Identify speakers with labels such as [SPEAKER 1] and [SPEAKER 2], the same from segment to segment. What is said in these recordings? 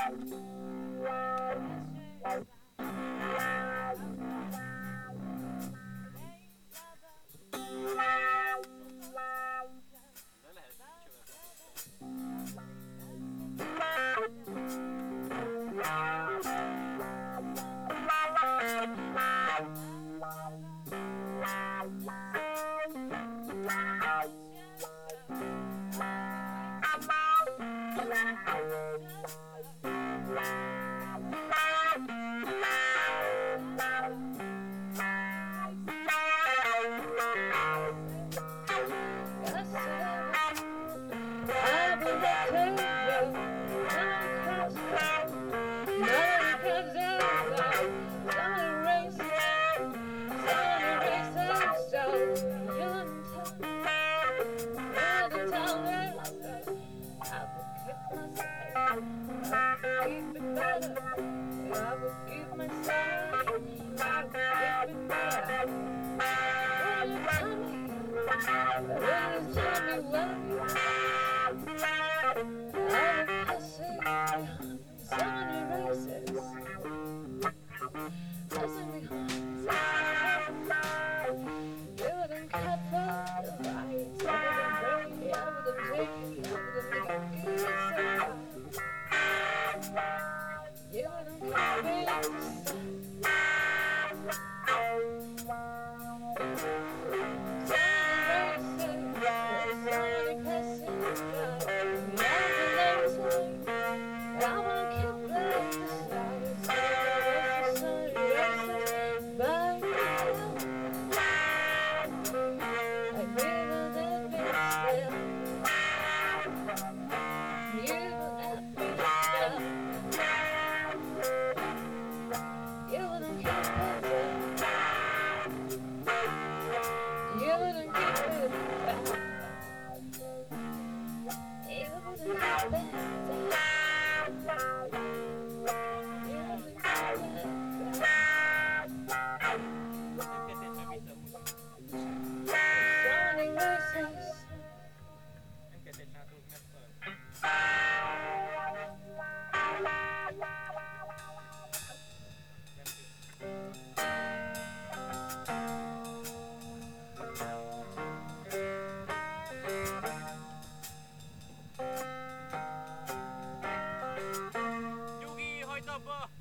[SPEAKER 1] Música Yo soy.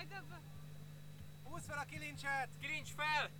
[SPEAKER 2] Hajdabba! Húzz fel a kilincset! Kilincs fel!